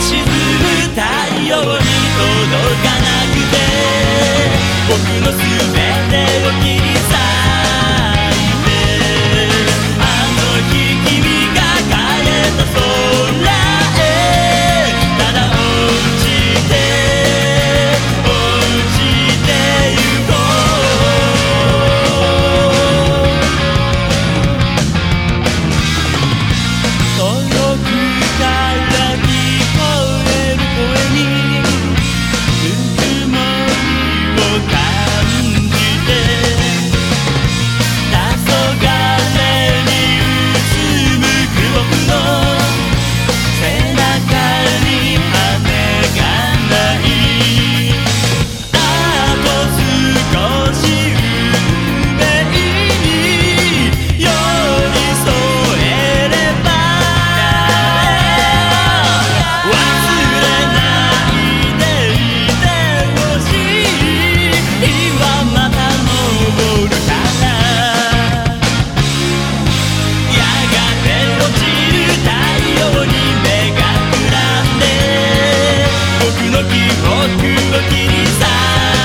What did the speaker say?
沈む太陽に届かなくて。僕の僕を切り裂